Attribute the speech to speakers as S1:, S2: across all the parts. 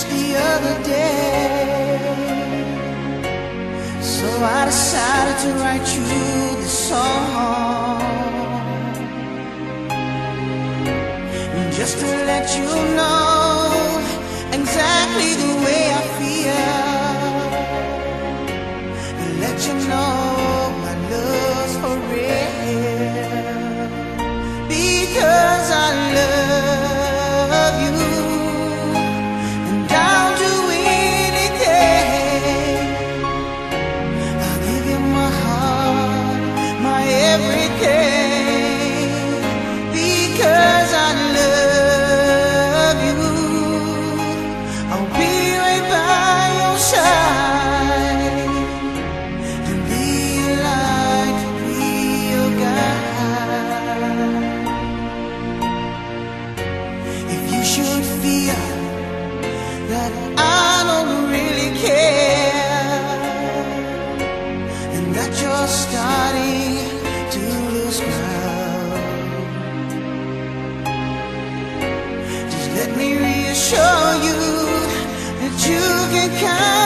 S1: just the other day. So I decided to write you this song. Just to let you know. show you that you can come.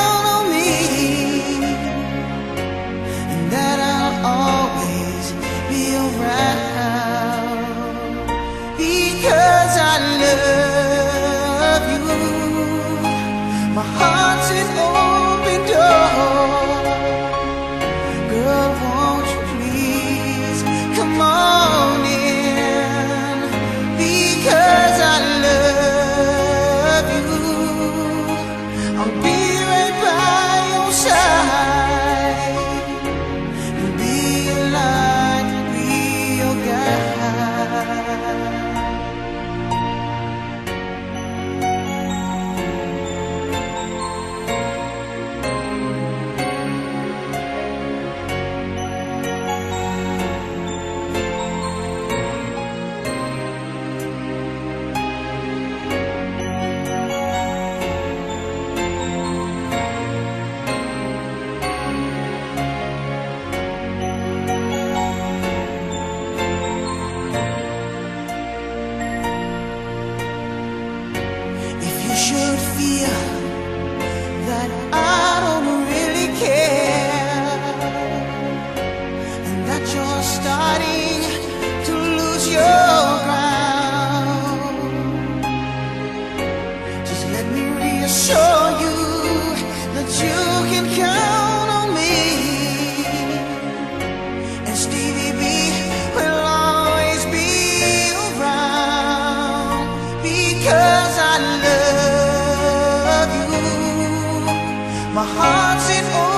S1: show you that you can count on me. And Stevie B will always be around because I love you. My heart's in.